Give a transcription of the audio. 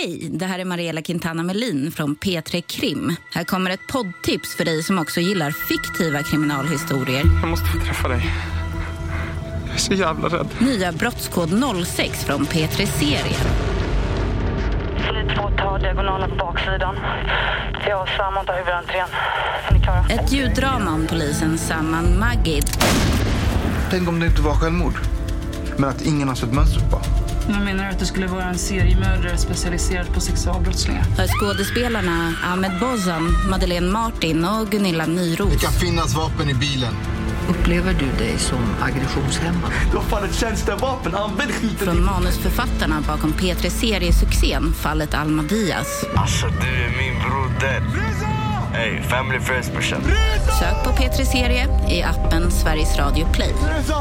Hej, det här är Mariella Quintana Melin från P3 Krim. Här kommer ett poddtips för dig som också gillar fiktiva kriminalhistorier. Jag måste få träffa dig. Jag är så jävla rädd. Nya Brottskod 06 från P3 Serie. Flyt på ta diagonalen på baksidan. Jag och Sam tar huvudentrén. Ett ljuddrama om polisen Saman Magid. Tänk om det inte var självmord? Men att ingen har sett mönstret på. Jag menar att det skulle vara en seriemördare specialiserad på sexualbrottslingar. Skådespelarna Ahmed Bozan, Madeleine Martin och Gunilla Nyros. Det kan finnas vapen i bilen. Upplever du dig som aggressionshämmad? Du har fan ett tjänstevapen, använd skiten! Från manusförfattarna bakom P3 Seriesuccén Fallet Alma Diaz. Alltså du är min broder. Hey, family first brorsan. Sök på P3 Serie i appen Sveriges Radio Play. Reza!